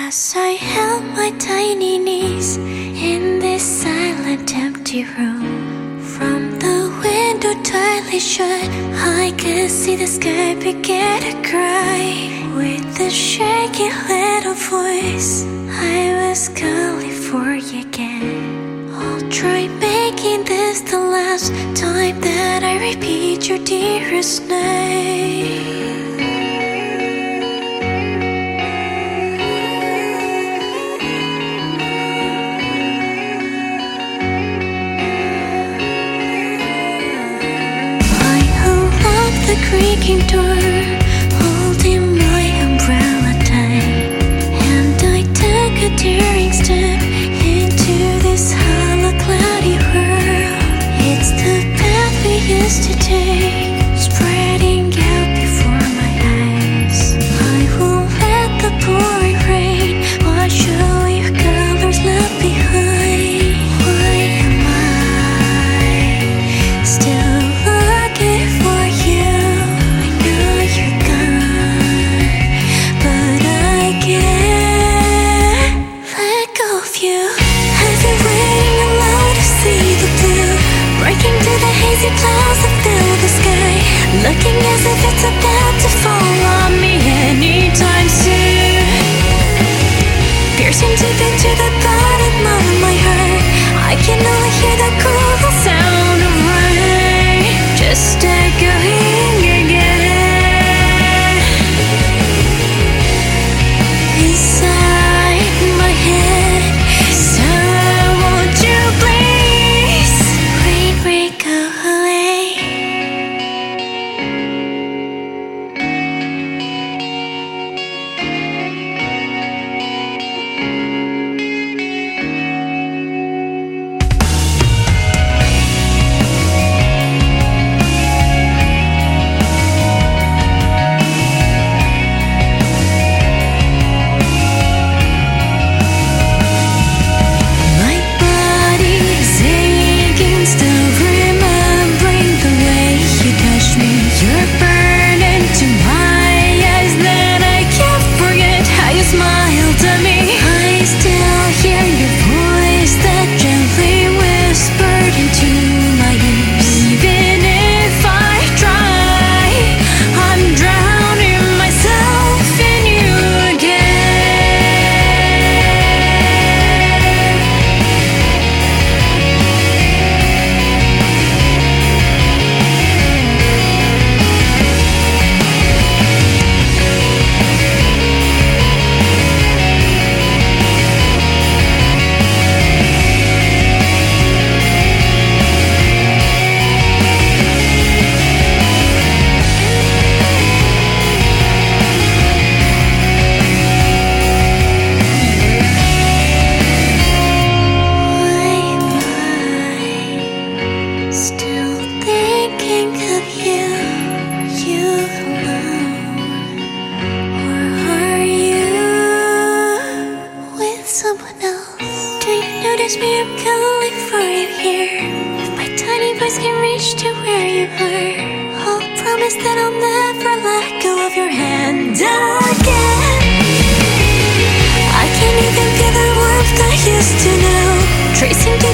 As I held my tiny knees in this silent, empty room, from the window tightly shut, I could see the sky begin to cry. With a shaky little voice, I was calling for you again. I'll try making this the last time that I repeat your dearest name. Holding my umbrella tight, and I a daring step into this hollow, cloudy world. It's the path we used to take, 请记。someone else. Do you notice me? I'm calling for you here. If my tiny voice can reach to where you are, I'll promise that I'll never let go of your hand again. I can't even feel the warmth I used to know. Tracing.